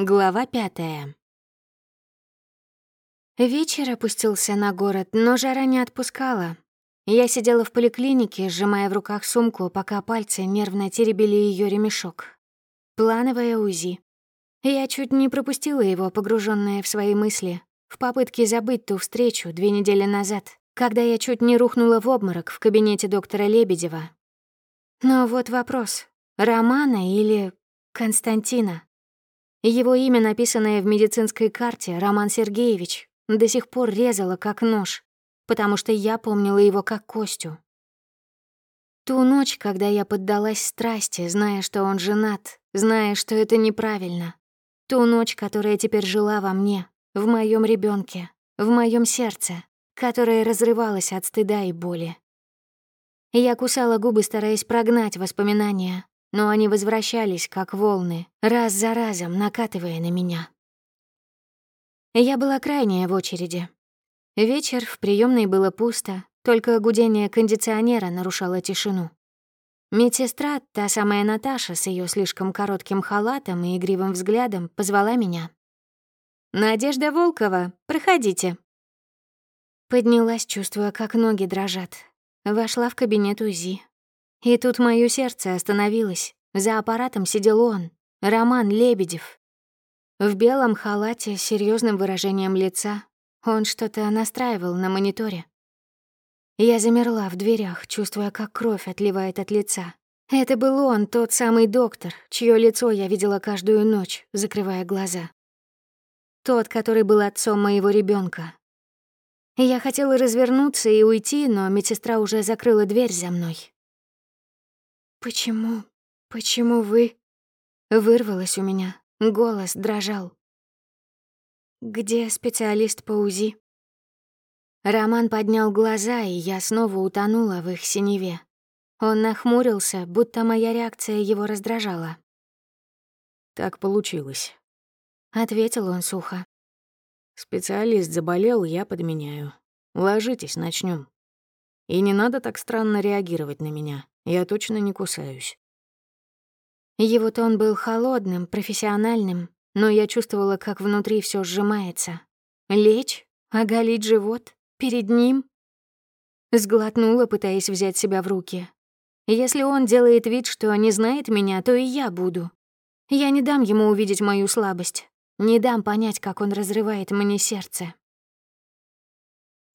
Глава пятая. Вечер опустился на город, но жара не отпускала. Я сидела в поликлинике, сжимая в руках сумку, пока пальцы нервно теребили ее ремешок. Плановое УЗИ. Я чуть не пропустила его, погруженная в свои мысли, в попытке забыть ту встречу две недели назад, когда я чуть не рухнула в обморок в кабинете доктора Лебедева. Но вот вопрос, Романа или Константина? Его имя, написанное в медицинской карте, Роман Сергеевич, до сих пор резало как нож, потому что я помнила его как Костю. Ту ночь, когда я поддалась страсти, зная, что он женат, зная, что это неправильно. Ту ночь, которая теперь жила во мне, в моем ребенке, в моем сердце, которое разрывалось от стыда и боли. Я кусала губы, стараясь прогнать воспоминания, но они возвращались, как волны, раз за разом накатывая на меня. Я была крайняя в очереди. Вечер в приемной было пусто, только гудение кондиционера нарушало тишину. Медсестра, та самая Наташа с ее слишком коротким халатом и игривым взглядом, позвала меня. «Надежда Волкова, проходите». Поднялась, чувствуя, как ноги дрожат. Вошла в кабинет УЗИ, и тут мое сердце остановилось. За аппаратом сидел он, Роман Лебедев. В белом халате с серьёзным выражением лица он что-то настраивал на мониторе. Я замерла в дверях, чувствуя, как кровь отливает от лица. Это был он, тот самый доктор, чье лицо я видела каждую ночь, закрывая глаза. Тот, который был отцом моего ребенка. Я хотела развернуться и уйти, но медсестра уже закрыла дверь за мной. «Почему? Почему вы?» Вырвалось у меня, голос дрожал. «Где специалист по УЗИ?» Роман поднял глаза, и я снова утонула в их синеве. Он нахмурился, будто моя реакция его раздражала. «Так получилось», — ответил он сухо. «Специалист заболел, я подменяю. Ложитесь, начнем. И не надо так странно реагировать на меня. Я точно не кусаюсь. Его тон был холодным, профессиональным, но я чувствовала, как внутри все сжимается. Лечь? Оголить живот? Перед ним? Сглотнула, пытаясь взять себя в руки. Если он делает вид, что не знает меня, то и я буду. Я не дам ему увидеть мою слабость. Не дам понять, как он разрывает мне сердце.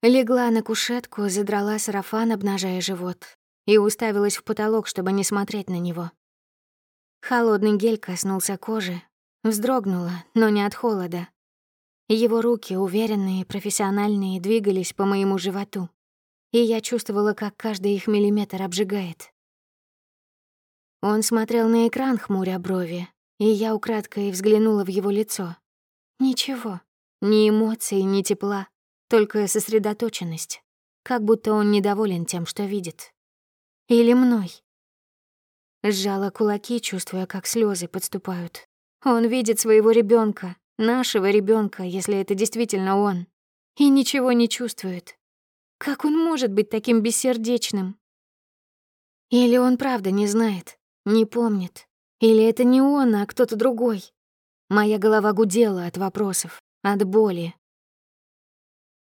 Легла на кушетку, задрала сарафан, обнажая живот и уставилась в потолок, чтобы не смотреть на него. Холодный гель коснулся кожи, вздрогнула, но не от холода. Его руки, уверенные, профессиональные, двигались по моему животу, и я чувствовала, как каждый их миллиметр обжигает. Он смотрел на экран, хмуря брови, и я украдкой взглянула в его лицо. Ничего, ни эмоций, ни тепла, только сосредоточенность, как будто он недоволен тем, что видит. Или мной? Сжала кулаки, чувствуя, как слезы подступают. Он видит своего ребенка, нашего ребенка, если это действительно он, и ничего не чувствует. Как он может быть таким бессердечным? Или он правда не знает, не помнит? Или это не он, а кто-то другой? Моя голова гудела от вопросов, от боли.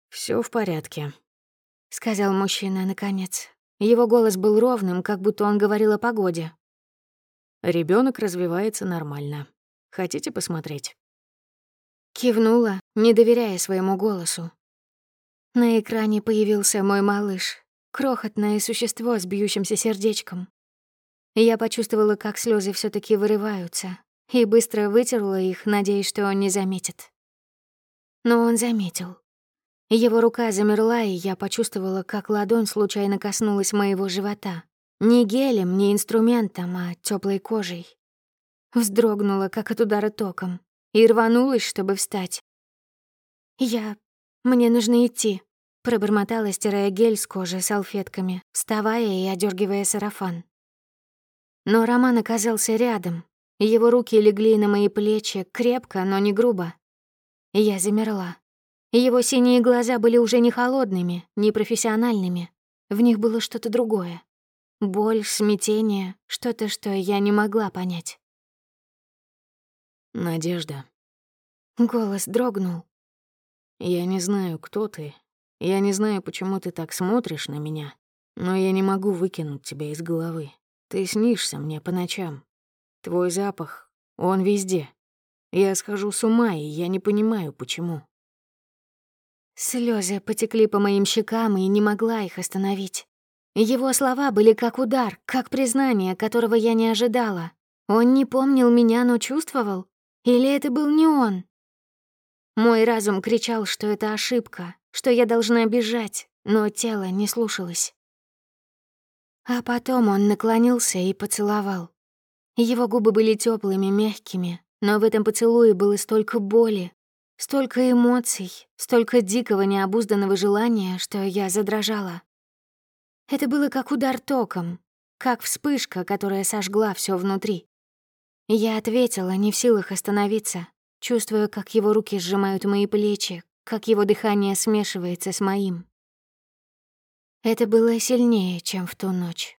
Все в порядке», — сказал мужчина наконец. Его голос был ровным, как будто он говорил о погоде. Ребенок развивается нормально. Хотите посмотреть?» Кивнула, не доверяя своему голосу. На экране появился мой малыш, крохотное существо с бьющимся сердечком. Я почувствовала, как слезы все таки вырываются, и быстро вытерла их, надеясь, что он не заметит. Но он заметил. Его рука замерла, и я почувствовала, как ладонь случайно коснулась моего живота. Не гелем, не инструментом, а теплой кожей. Вздрогнула, как от удара током, и рванулась, чтобы встать. «Я... Мне нужно идти», — пробормотала, стирая гель с кожи салфетками, вставая и одергивая сарафан. Но Роман оказался рядом. Его руки легли на мои плечи крепко, но не грубо. Я замерла. Его синие глаза были уже не холодными, не профессиональными. В них было что-то другое. Боль, смятение, что-то, что я не могла понять. «Надежда, Голос дрогнул. «Я не знаю, кто ты. Я не знаю, почему ты так смотришь на меня. Но я не могу выкинуть тебя из головы. Ты снишься мне по ночам. Твой запах, он везде. Я схожу с ума, и я не понимаю, почему». Слезы потекли по моим щекам, и не могла их остановить. Его слова были как удар, как признание, которого я не ожидала. Он не помнил меня, но чувствовал? Или это был не он? Мой разум кричал, что это ошибка, что я должна бежать, но тело не слушалось. А потом он наклонился и поцеловал. Его губы были теплыми, мягкими, но в этом поцелуе было столько боли, столько эмоций, столько дикого необузданного желания, что я задрожала. Это было как удар током, как вспышка, которая сожгла все внутри. Я ответила, не в силах остановиться, чувствуя, как его руки сжимают мои плечи, как его дыхание смешивается с моим. Это было сильнее, чем в ту ночь.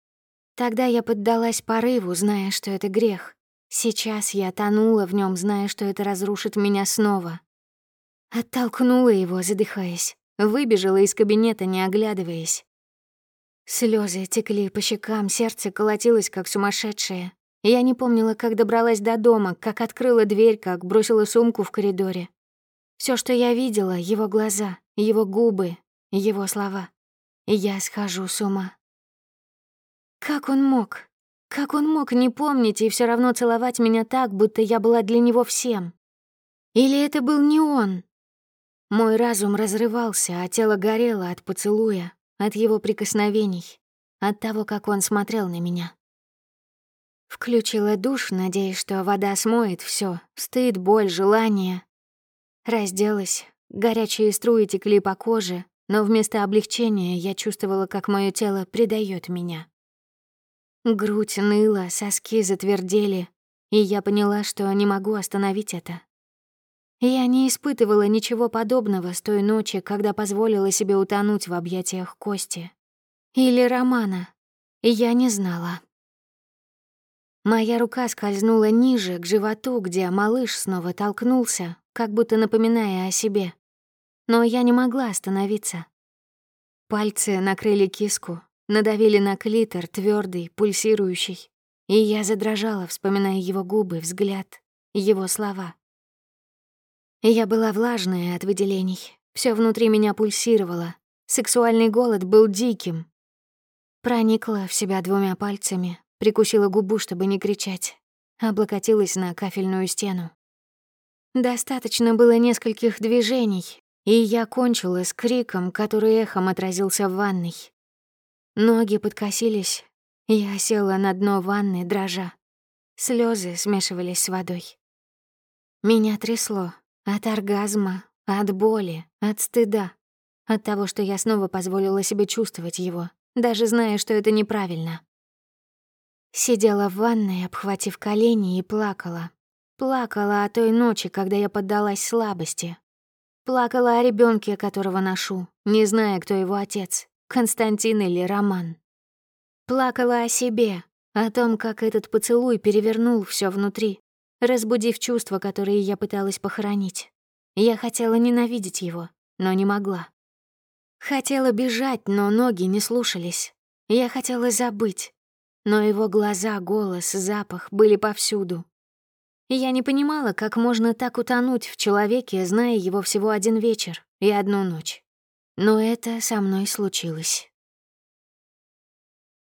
Тогда я поддалась порыву, зная, что это грех. Сейчас я тонула в нем, зная, что это разрушит меня снова. Оттолкнула его, задыхаясь, выбежала из кабинета, не оглядываясь. Слезы текли по щекам, сердце колотилось, как сумасшедшее. Я не помнила, как добралась до дома, как открыла дверь, как бросила сумку в коридоре. Все, что я видела, — его глаза, его губы, его слова. Я схожу с ума. Как он мог? Как он мог не помнить и все равно целовать меня так, будто я была для него всем? Или это был не он? Мой разум разрывался, а тело горело от поцелуя, от его прикосновений, от того, как он смотрел на меня. Включила душ, надеясь, что вода смоет все, стыд, боль, желание. Разделась, горячие струи текли по коже, но вместо облегчения я чувствовала, как мое тело предает меня. Грудь ныла, соски затвердели, и я поняла, что не могу остановить это. Я не испытывала ничего подобного с той ночи, когда позволила себе утонуть в объятиях Кости. Или Романа. Я не знала. Моя рука скользнула ниже, к животу, где малыш снова толкнулся, как будто напоминая о себе. Но я не могла остановиться. Пальцы накрыли киску, надавили на клитор, твердый, пульсирующий. И я задрожала, вспоминая его губы, взгляд, его слова. Я была влажная от выделений. Все внутри меня пульсировало. Сексуальный голод был диким. Проникла в себя двумя пальцами, прикусила губу, чтобы не кричать. Облокотилась на кафельную стену. Достаточно было нескольких движений, и я кончила с криком, который эхом отразился в ванной. Ноги подкосились, я села на дно ванны, дрожа. Слезы смешивались с водой. Меня трясло, от оргазма, от боли, от стыда. От того, что я снова позволила себе чувствовать его, даже зная, что это неправильно. Сидела в ванной, обхватив колени, и плакала. Плакала о той ночи, когда я поддалась слабости. Плакала о ребенке, которого ношу, не зная, кто его отец, Константин или Роман. Плакала о себе, о том, как этот поцелуй перевернул все внутри, разбудив чувства, которые я пыталась похоронить. Я хотела ненавидеть его, но не могла. Хотела бежать, но ноги не слушались. Я хотела забыть, но его глаза, голос, запах были повсюду. Я не понимала, как можно так утонуть в человеке, зная его всего один вечер и одну ночь. Но это со мной случилось.